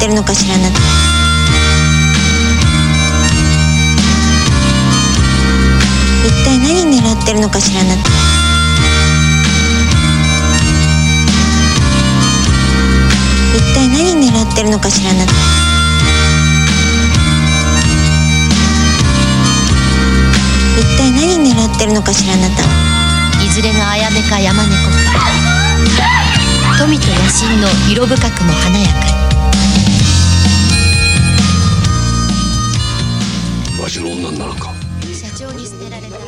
ってるのかしらあなた一体何狙ってるのかしらあなた一体何狙ってるのかしらあなた一体何狙ってるのかしらあなたいずれがあやめか山猫か。富と野心の色深くも華やか。にの女になか社長に捨てられた。